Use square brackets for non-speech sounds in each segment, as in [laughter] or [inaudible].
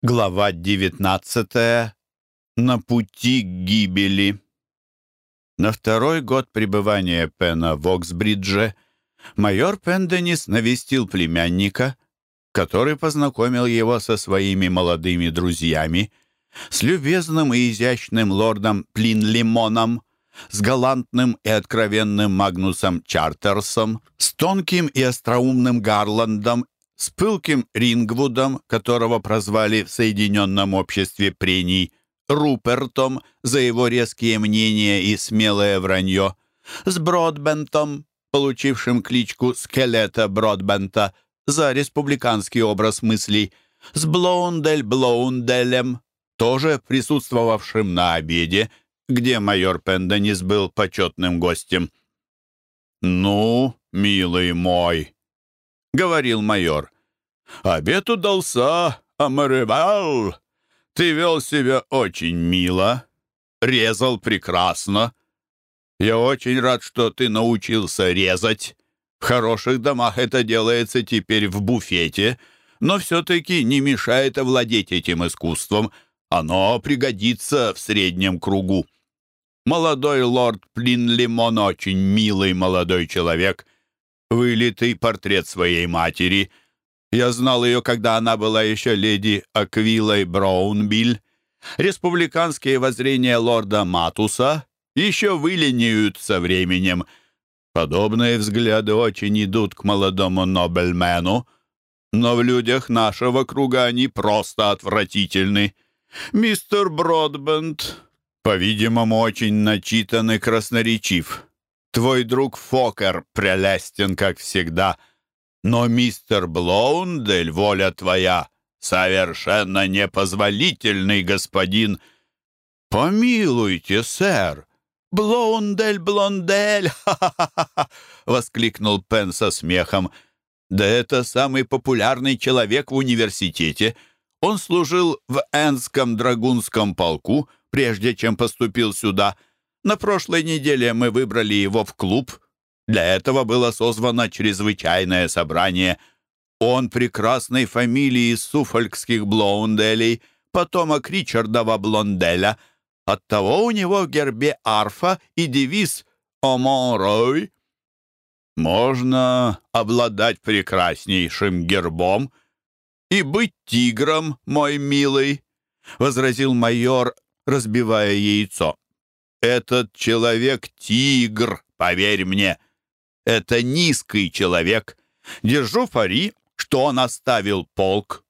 Глава 19. На пути к гибели. На второй год пребывания Пена в Оксбридже майор Пенденис навестил племянника, который познакомил его со своими молодыми друзьями, с любезным и изящным лордом Плинлимоном, с галантным и откровенным Магнусом Чартерсом, с тонким и остроумным Гарландом с пылким Рингвудом, которого прозвали в Соединенном обществе прений Рупертом за его резкие мнения и смелое вранье, с Бродбентом, получившим кличку Скелета Бродбента за республиканский образ мыслей, с Блоундель Блоунделем, тоже присутствовавшим на обеде, где майор Пенденис был почетным гостем. «Ну, милый мой», — говорил майор. «Обед удался, Амаревал. Ты вел себя очень мило, резал прекрасно. Я очень рад, что ты научился резать. В хороших домах это делается теперь в буфете, но все-таки не мешает овладеть этим искусством. Оно пригодится в среднем кругу. Молодой лорд Плинлимон очень милый молодой человек — вылитый портрет своей матери. Я знал ее, когда она была еще леди Аквилой Браунбиль. Республиканские воззрения лорда Матуса еще выленяют со временем. Подобные взгляды очень идут к молодому Нобельмену, но в людях нашего круга они просто отвратительны. Мистер Бродбенд, по-видимому, очень начитан и красноречив. Твой друг Фокер прелестен, как всегда. Но мистер Блоундель, воля твоя, совершенно непозволительный господин. Помилуйте, сэр. Блоундель, Блондель, [laughs] ха-ха-ха! воскликнул Пен со смехом. Да это самый популярный человек в университете. Он служил в Энском драгунском полку, прежде чем поступил сюда — на прошлой неделе мы выбрали его в клуб. Для этого было созвано чрезвычайное собрание. Он прекрасной фамилии суфолькских Блоунделей, потомок Ричардова Блонделя. Оттого у него в гербе арфа и девиз «Омон Можно обладать прекраснейшим гербом и быть тигром, мой милый, — возразил майор, разбивая яйцо. Этот человек — тигр, поверь мне. Это низкий человек. Держу фари, что он оставил полк.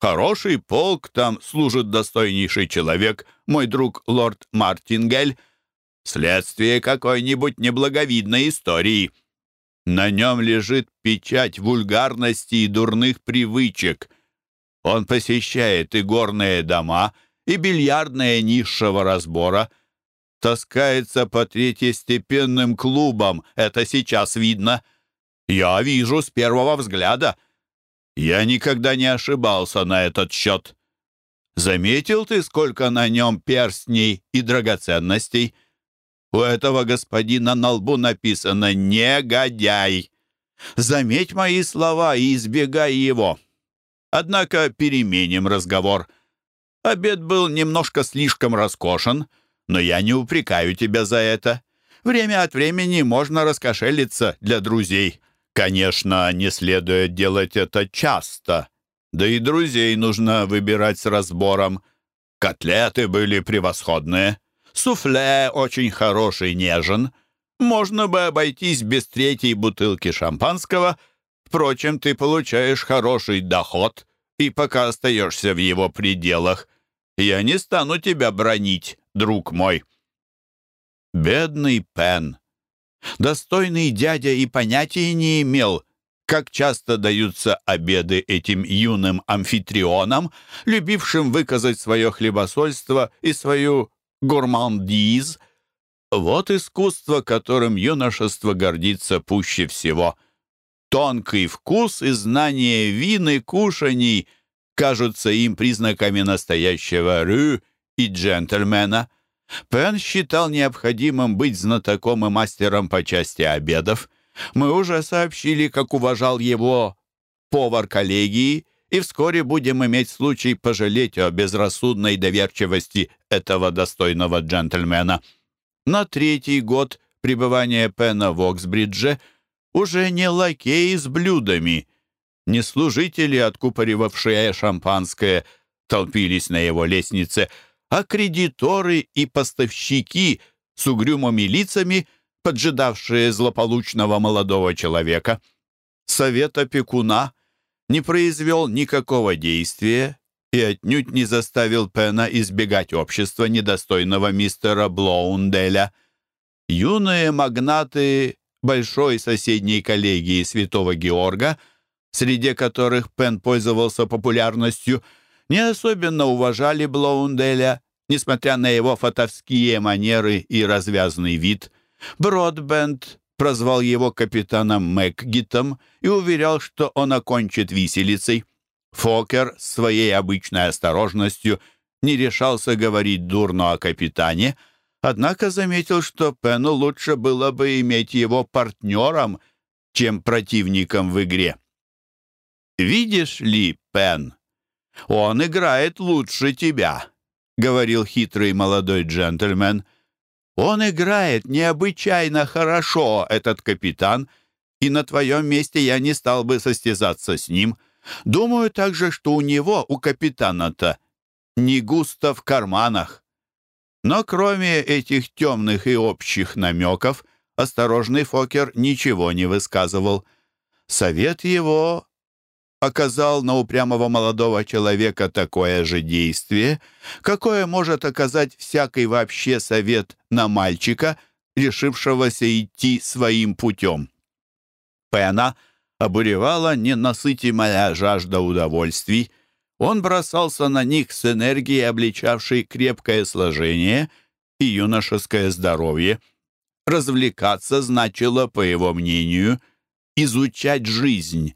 Хороший полк, там служит достойнейший человек, мой друг лорд Мартингель. Следствие какой-нибудь неблаговидной истории. На нем лежит печать вульгарности и дурных привычек. Он посещает и горные дома, и бильярдные низшего разбора — таскается по третьестепенным клубам. Это сейчас видно. Я вижу с первого взгляда. Я никогда не ошибался на этот счет. Заметил ты, сколько на нем перстней и драгоценностей? У этого господина на лбу написано «Негодяй». Заметь мои слова и избегай его. Однако переменим разговор. Обед был немножко слишком роскошен — но я не упрекаю тебя за это. Время от времени можно раскошелиться для друзей. Конечно, не следует делать это часто. Да и друзей нужно выбирать с разбором. Котлеты были превосходные. Суфле очень хороший, нежен. Можно бы обойтись без третьей бутылки шампанского. Впрочем, ты получаешь хороший доход и пока остаешься в его пределах. Я не стану тебя бронить друг мой». Бедный Пен. Достойный дядя и понятия не имел, как часто даются обеды этим юным амфитрионам, любившим выказать свое хлебосольство и свою гурмандиз. Вот искусство, которым юношество гордится пуще всего. Тонкий вкус и знание вин и кушаний кажутся им признаками настоящего рю и джентльмена. Пен считал необходимым быть знатоком и мастером по части обедов. Мы уже сообщили, как уважал его повар коллегии и вскоре будем иметь случай пожалеть о безрассудной доверчивости этого достойного джентльмена. На третий год пребывания Пена в Оксбридже уже не лакеи с блюдами, не служители, откупоривавшие шампанское, толпились на его лестнице, а кредиторы и поставщики с угрюмыми лицами, поджидавшие злополучного молодого человека. Совет опекуна не произвел никакого действия и отнюдь не заставил Пена избегать общества недостойного мистера Блоунделя. Юные магнаты большой соседней коллегии Святого Георга, среди которых Пен пользовался популярностью, не особенно уважали Блоунделя, несмотря на его фатовские манеры и развязный вид. Бродбенд прозвал его капитаном Макгитом и уверял, что он окончит виселицей. Фокер своей обычной осторожностью не решался говорить дурно о капитане, однако заметил, что Пену лучше было бы иметь его партнером, чем противником в игре. «Видишь ли, Пен, он играет лучше тебя», — говорил хитрый молодой джентльмен. «Он играет необычайно хорошо, этот капитан, и на твоем месте я не стал бы состязаться с ним. Думаю также, что у него, у капитана-то, не густо в карманах». Но кроме этих темных и общих намеков, осторожный Фокер ничего не высказывал. Совет его оказал на упрямого молодого человека такое же действие, какое может оказать всякий вообще совет на мальчика, решившегося идти своим путем. Пена обуревала ненасытимая жажда удовольствий. Он бросался на них с энергией, обличавшей крепкое сложение и юношеское здоровье. Развлекаться значило, по его мнению, изучать жизнь,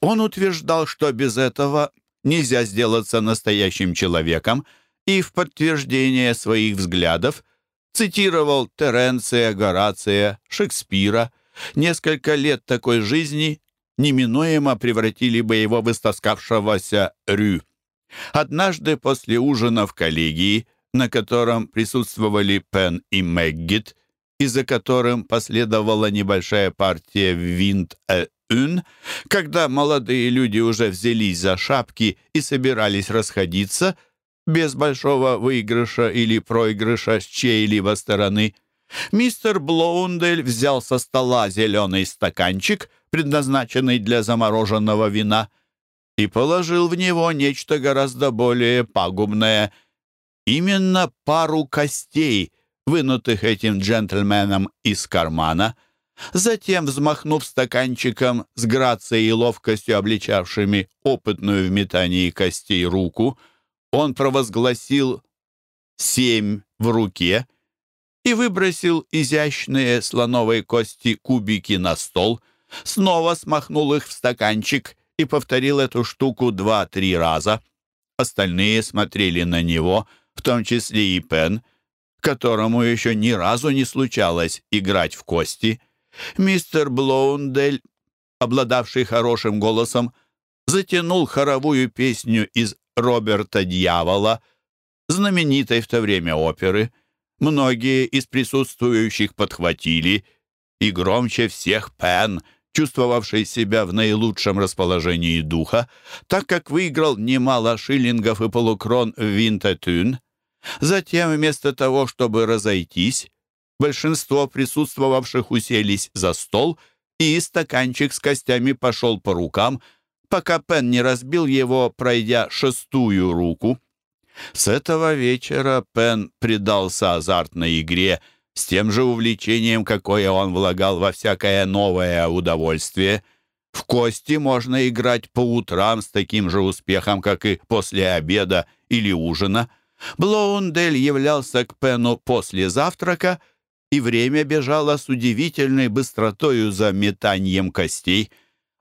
он утверждал, что без этого нельзя сделаться настоящим человеком, и в подтверждение своих взглядов цитировал Теренция, Горация, Шекспира. Несколько лет такой жизни неминуемо превратили бы его в истоскавшегося Рю. Однажды после ужина в коллегии, на котором присутствовали Пен и Мэггит, и за которым последовала небольшая партия в винт э Ун, когда молодые люди уже взялись за шапки и собирались расходиться, без большого выигрыша или проигрыша с чьей-либо стороны, мистер Блоундель взял со стола зеленый стаканчик, предназначенный для замороженного вина, и положил в него нечто гораздо более пагубное. Именно пару костей, вынутых этим джентльменом из кармана — Затем, взмахнув стаканчиком с грацией и ловкостью, обличавшими опытную в метании костей руку, он провозгласил «семь в руке» и выбросил изящные слоновой кости кубики на стол, снова смахнул их в стаканчик и повторил эту штуку два-три раза. Остальные смотрели на него, в том числе и Пен, которому еще ни разу не случалось играть в кости — Мистер Блоундель, обладавший хорошим голосом, затянул хоровую песню из «Роберта Дьявола», знаменитой в то время оперы. Многие из присутствующих подхватили, и громче всех Пен, чувствовавший себя в наилучшем расположении духа, так как выиграл немало шиллингов и полукрон в Винтетюн. Затем, вместо того, чтобы разойтись, Большинство присутствовавших уселись за стол, и стаканчик с костями пошел по рукам, пока Пен не разбил его, пройдя шестую руку. С этого вечера Пен предался азартной игре с тем же увлечением, какое он влагал во всякое новое удовольствие. В кости можно играть по утрам с таким же успехом, как и после обеда или ужина. Блоундель являлся к Пену после завтрака — и время бежало с удивительной быстротою за метанием костей.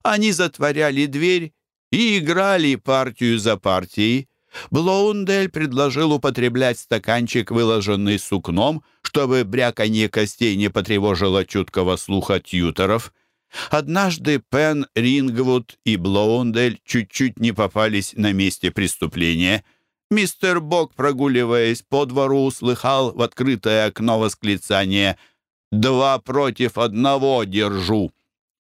Они затворяли дверь и играли партию за партией. Блоундель предложил употреблять стаканчик, выложенный сукном, чтобы бряканье костей не потревожило чуткого слуха тьютеров. Однажды Пен, Рингвуд и Блоундель чуть-чуть не попались на месте преступления. Мистер Бок, прогуливаясь по двору, услыхал в открытое окно восклицание «Два против одного держу».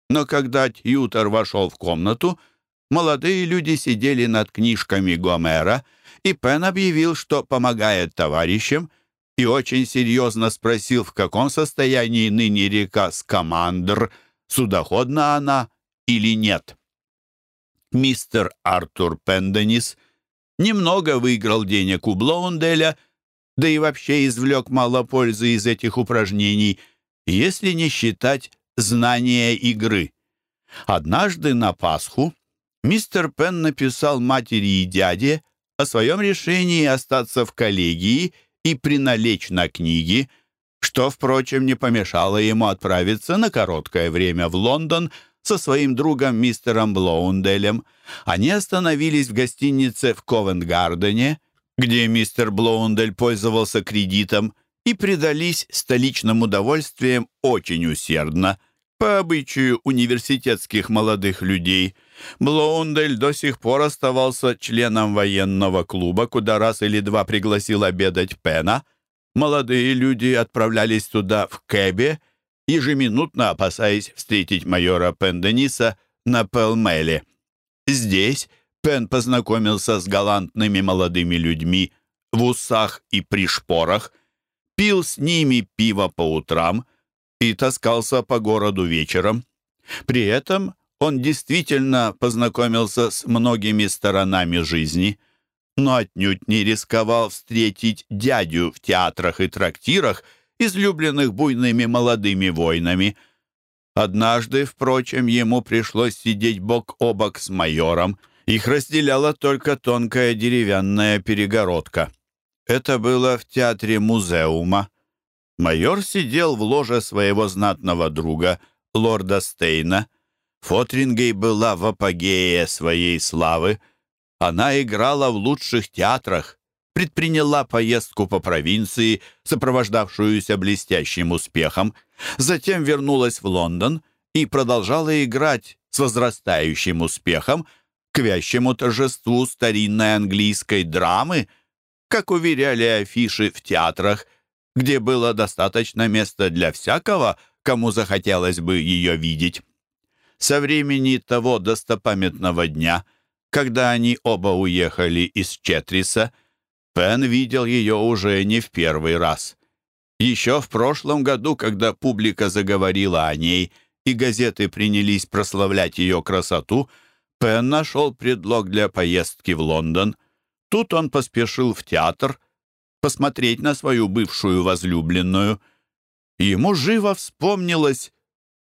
Но когда Тьютор вошел в комнату, молодые люди сидели над книжками Гомера, и Пен объявил, что помогает товарищам, и очень серьезно спросил, в каком состоянии ныне река Скамандр — судоходна она или нет. Мистер Артур Пенденис немного выиграл денег у Блоунделя, да и вообще извлек мало пользы из этих упражнений, если не считать знания игры. Однажды на Пасху мистер Пен написал матери и дяде о своем решении остаться в коллегии и приналечь на книги – что, впрочем, не помешало ему отправиться на короткое время в Лондон со своим другом мистером Блоунделем. Они остановились в гостинице в Ковент-Гардене, где мистер Блоундель пользовался кредитом, и предались столичным удовольствиям очень усердно. По обычаю университетских молодых людей, Блоундель до сих пор оставался членом военного клуба, куда раз или два пригласил обедать Пена — Молодые люди отправлялись туда в кэбе, ежеминутно опасаясь встретить майора Пендениса на Пелмеле. Здесь Пен познакомился с галантными молодыми людьми в усах и при шпорах, пил с ними пиво по утрам и таскался по городу вечером. При этом он действительно познакомился с многими сторонами жизни – но отнюдь не рисковал встретить дядю в театрах и трактирах, излюбленных буйными молодыми воинами. Однажды, впрочем, ему пришлось сидеть бок о бок с майором. Их разделяла только тонкая деревянная перегородка. Это было в театре музеума. Майор сидел в ложе своего знатного друга, лорда Стейна. Фотрингей была в апогее своей славы — она играла в лучших театрах, предприняла поездку по провинции, сопровождавшуюся блестящим успехом, затем вернулась в Лондон и продолжала играть с возрастающим успехом к вящему торжеству старинной английской драмы, как уверяли афиши в театрах, где было достаточно места для всякого, кому захотелось бы ее видеть. Со времени того достопамятного дня – когда они оба уехали из Четриса, Пен видел ее уже не в первый раз. Еще в прошлом году, когда публика заговорила о ней и газеты принялись прославлять ее красоту, Пен нашел предлог для поездки в Лондон. Тут он поспешил в театр посмотреть на свою бывшую возлюбленную. Ему живо вспомнилось,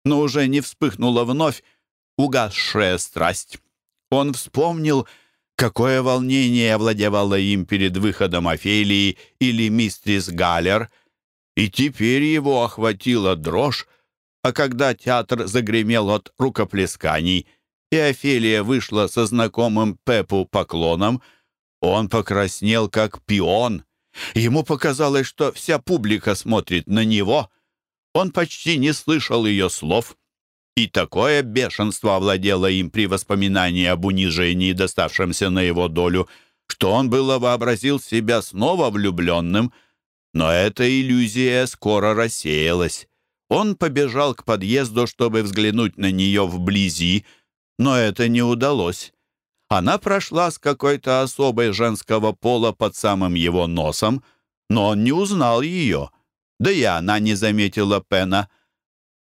но уже не вспыхнула вновь, угасшая страсть. Он вспомнил, какое волнение овладевало им перед выходом Офелии или мистрис Галлер, и теперь его охватила дрожь, а когда театр загремел от рукоплесканий, и Офелия вышла со знакомым Пепу поклоном, он покраснел, как пион. Ему показалось, что вся публика смотрит на него. Он почти не слышал ее слов — и такое бешенство овладело им при воспоминании об унижении, доставшемся на его долю, что он было вообразил себя снова влюбленным. Но эта иллюзия скоро рассеялась. Он побежал к подъезду, чтобы взглянуть на нее вблизи, но это не удалось. Она прошла с какой-то особой женского пола под самым его носом, но он не узнал ее. Да и она не заметила Пена —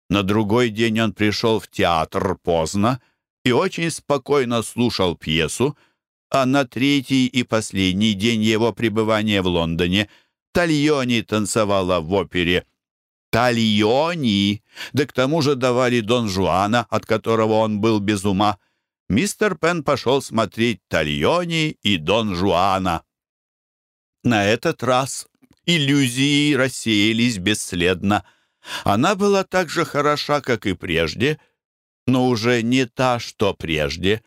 на другой день он пришел в театр поздно и очень спокойно слушал пьесу, а на третий и последний день его пребывания в Лондоне Тальони танцевала в опере. Тальони! Да к тому же давали Дон Жуана, от которого он был без ума. Мистер Пен пошел смотреть Тальони и Дон Жуана. На этот раз иллюзии рассеялись бесследно. Она была так же хороша, как и прежде, но уже не та, что прежде.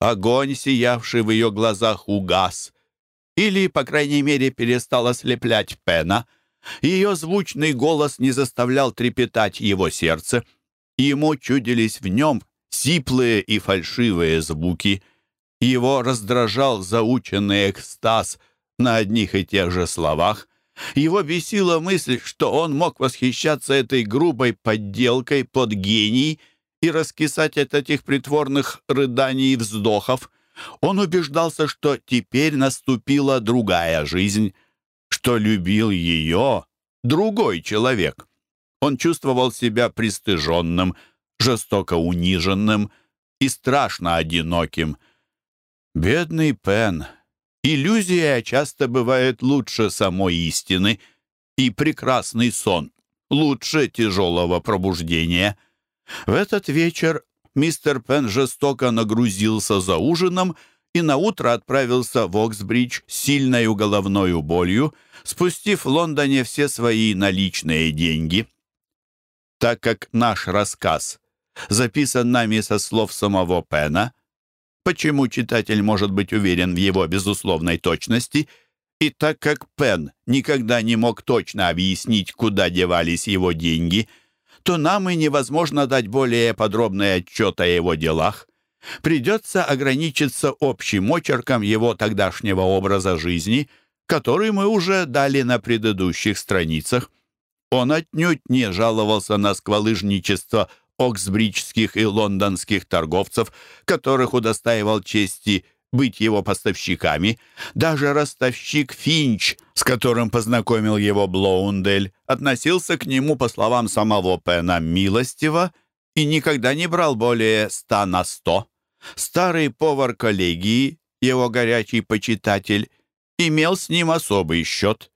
Огонь, сиявший в ее глазах, угас. Или, по крайней мере, перестал ослеплять Пена. Ее звучный голос не заставлял трепетать его сердце. Ему чудились в нем сиплые и фальшивые звуки. Его раздражал заученный экстаз на одних и тех же словах. Его бесила мысль, что он мог восхищаться этой грубой подделкой под гений и раскисать от этих притворных рыданий и вздохов. Он убеждался, что теперь наступила другая жизнь, что любил ее другой человек. Он чувствовал себя пристыженным, жестоко униженным и страшно одиноким. Бедный Пен. Иллюзия часто бывает лучше самой истины, и прекрасный сон лучше тяжелого пробуждения. В этот вечер мистер Пен жестоко нагрузился за ужином и наутро отправился в Оксбридж с сильной головной болью, спустив в Лондоне все свои наличные деньги. Так как наш рассказ записан нами со слов самого Пена, почему читатель может быть уверен в его безусловной точности, и так как Пен никогда не мог точно объяснить, куда девались его деньги, то нам и невозможно дать более подробный отчет о его делах. Придется ограничиться общим очерком его тогдашнего образа жизни, который мы уже дали на предыдущих страницах. Он отнюдь не жаловался на сквалыжничество оксбриджских и лондонских торговцев, которых удостаивал чести быть его поставщиками. Даже ростовщик Финч, с которым познакомил его Блоундель, относился к нему, по словам самого Пена, милостиво и никогда не брал более ста на сто. Старый повар коллегии, его горячий почитатель, имел с ним особый счет,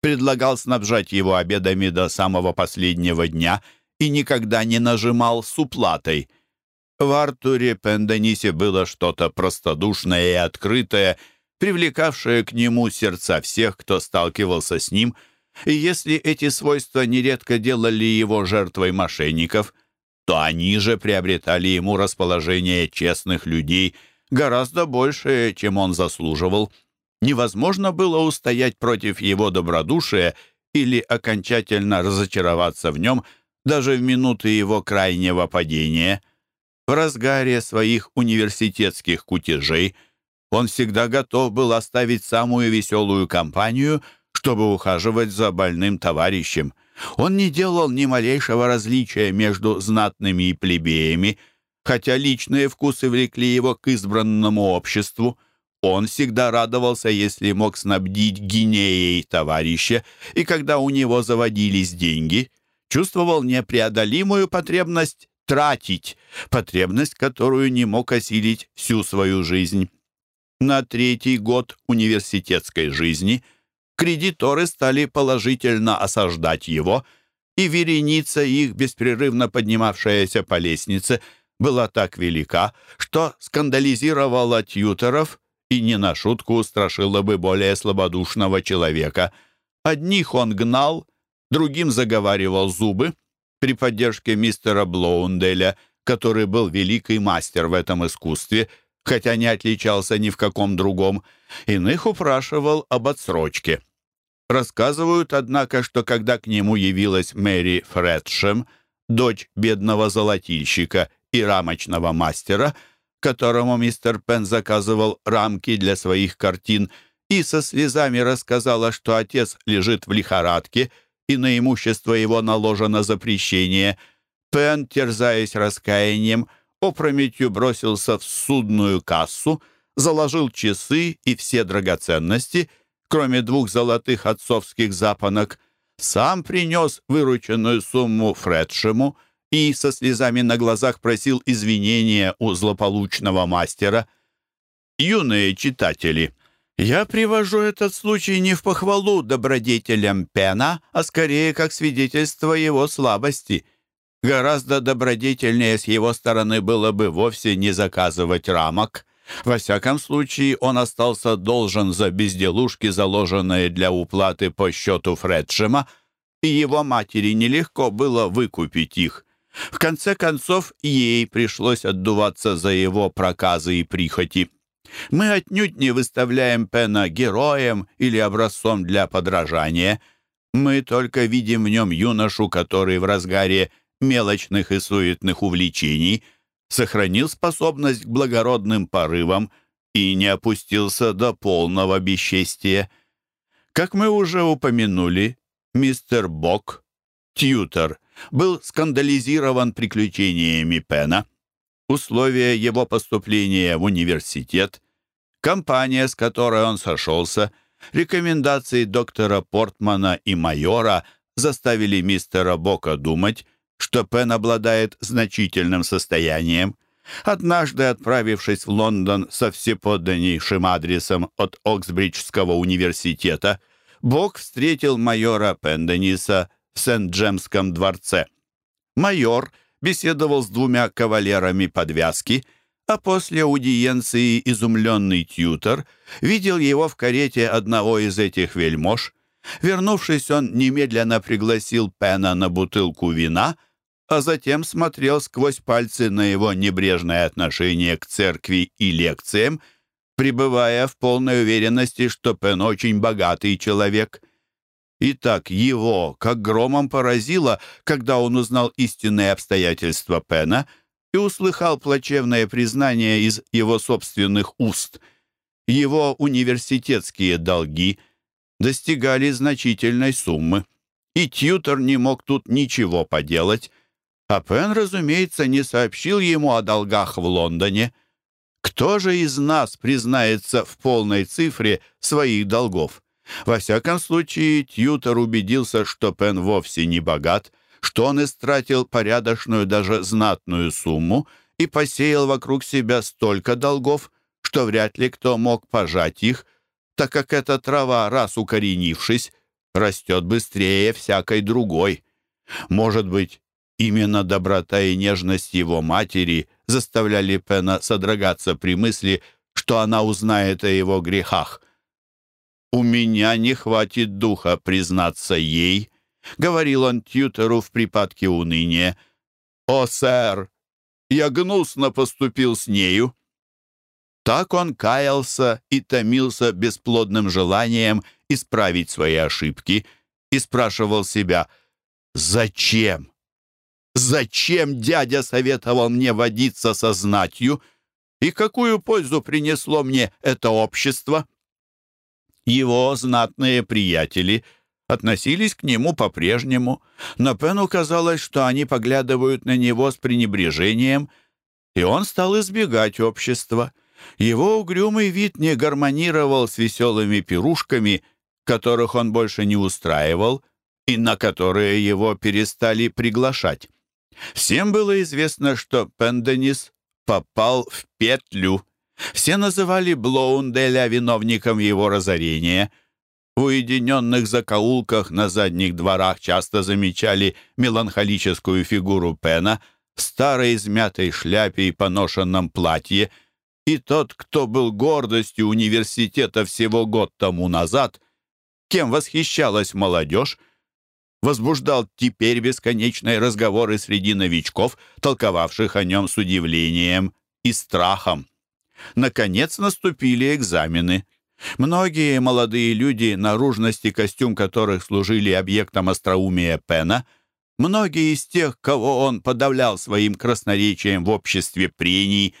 предлагал снабжать его обедами до самого последнего дня — и никогда не нажимал с уплатой. В Артуре Пенденисе было что-то простодушное и открытое, привлекавшее к нему сердца всех, кто сталкивался с ним, и если эти свойства нередко делали его жертвой мошенников, то они же приобретали ему расположение честных людей гораздо большее, чем он заслуживал. Невозможно было устоять против его добродушия или окончательно разочароваться в нем – даже в минуты его крайнего падения. В разгаре своих университетских кутежей он всегда готов был оставить самую веселую компанию, чтобы ухаживать за больным товарищем. Он не делал ни малейшего различия между знатными и плебеями, хотя личные вкусы влекли его к избранному обществу. Он всегда радовался, если мог снабдить гинеей товарища, и когда у него заводились деньги — чувствовал непреодолимую потребность тратить, потребность, которую не мог осилить всю свою жизнь. На третий год университетской жизни кредиторы стали положительно осаждать его, и вереница их, беспрерывно поднимавшаяся по лестнице, была так велика, что скандализировала тьюторов и не на шутку устрашила бы более слабодушного человека. Одних он гнал, другим заговаривал зубы при поддержке мистера Блоунделя, который был великий мастер в этом искусстве, хотя не отличался ни в каком другом, иных упрашивал об отсрочке. Рассказывают, однако, что когда к нему явилась Мэри Фредшем, дочь бедного золотильщика и рамочного мастера, которому мистер Пен заказывал рамки для своих картин, и со слезами рассказала, что отец лежит в лихорадке — и на имущество его наложено запрещение. Пен, терзаясь раскаянием, опрометью бросился в судную кассу, заложил часы и все драгоценности, кроме двух золотых отцовских запонок, сам принес вырученную сумму Фредшему и со слезами на глазах просил извинения у злополучного мастера. Юные читатели — я привожу этот случай не в похвалу добродетелям Пена, а скорее как свидетельство его слабости. Гораздо добродетельнее с его стороны было бы вовсе не заказывать рамок. Во всяком случае, он остался должен за безделушки, заложенные для уплаты по счету Фредшема, и его матери нелегко было выкупить их. В конце концов, ей пришлось отдуваться за его проказы и прихоти. Мы отнюдь не выставляем Пена героем или образцом для подражания. Мы только видим в нем юношу, который в разгаре мелочных и суетных увлечений, сохранил способность к благородным порывам и не опустился до полного бесчестия. Как мы уже упомянули, мистер Бок, тьютер, был скандализирован приключениями Пена. Условия его поступления в университет, компания, с которой он сошелся, рекомендации доктора Портмана и майора заставили мистера Бока думать, что Пен обладает значительным состоянием. Однажды, отправившись в Лондон со всеподданнейшим адресом от Оксбриджского университета, Бок встретил майора Пендениса в Сент-Джемском дворце. Майор беседовал с двумя кавалерами подвязки, а после аудиенции изумленный тьютор видел его в карете одного из этих вельмож. Вернувшись, он немедленно пригласил Пена на бутылку вина, а затем смотрел сквозь пальцы на его небрежное отношение к церкви и лекциям, пребывая в полной уверенности, что Пен очень богатый человек. И так его, как громом поразило, когда он узнал истинные обстоятельства Пена и услыхал плачевное признание из его собственных уст. Его университетские долги достигали значительной суммы, и Тьютор не мог тут ничего поделать, а Пен, разумеется, не сообщил ему о долгах в Лондоне. Кто же из нас признается в полной цифре своих долгов? Во всяком случае, Тьютор убедился, что Пен вовсе не богат, что он истратил порядочную, даже знатную сумму и посеял вокруг себя столько долгов, что вряд ли кто мог пожать их, так как эта трава, раз укоренившись, растет быстрее всякой другой. Может быть, Именно доброта и нежность его матери заставляли Пена содрогаться при мысли, что она узнает о его грехах. «У меня не хватит духа признаться ей», — говорил он Тьютеру в припадке уныния. «О, сэр, я гнусно поступил с нею». Так он каялся и томился бесплодным желанием исправить свои ошибки и спрашивал себя «Зачем?» Зачем дядя советовал мне водиться со знатью? И какую пользу принесло мне это общество? Его знатные приятели относились к нему по-прежнему, но Пену казалось, что они поглядывают на него с пренебрежением, и он стал избегать общества. Его угрюмый вид не гармонировал с веселыми пирушками, которых он больше не устраивал и на которые его перестали приглашать. Всем было известно, что Пенденис попал в петлю. Все называли Блоунделя виновником его разорения. В уединенных закоулках на задних дворах часто замечали меланхолическую фигуру Пена в старой измятой шляпе и поношенном платье, и тот, кто был гордостью университета всего год тому назад, кем восхищалась молодежь, возбуждал теперь бесконечные разговоры среди новичков, толковавших о нем с удивлением и страхом. Наконец наступили экзамены. Многие молодые люди, наружность и костюм которых служили объектом остроумия Пена, многие из тех, кого он подавлял своим красноречием в обществе прений,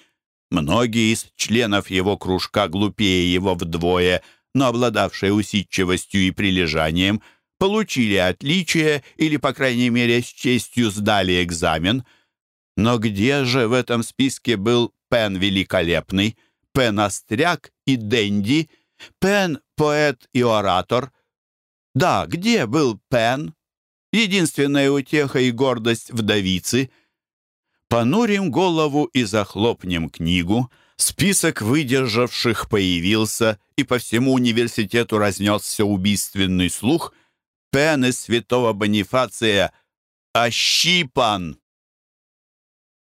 многие из членов его кружка глупее его вдвое, но обладавшие усидчивостью и прилежанием – получили отличие или, по крайней мере, с честью сдали экзамен. Но где же в этом списке был Пен Великолепный, Пен Остряк и Дэнди, Пен Поэт и Оратор? Да, где был Пен? Единственная утеха и гордость вдовицы. Понурим голову и захлопнем книгу. Список выдержавших появился, и по всему университету разнесся убийственный слух — Пен из святого Бонифация ощипан.